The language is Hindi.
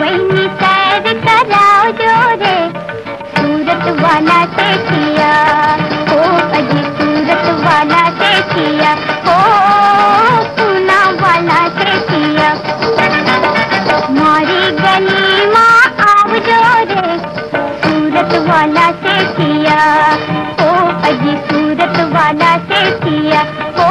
वही सैर कराओ जोरे। सूरत वाला से किया ओ अजी सूरत वाला से किया ओ पूना वाला से किया मारी गली माँ आओ जोरे, सूरत वाला से किया ओ अजी सूरत वाला से किया ओ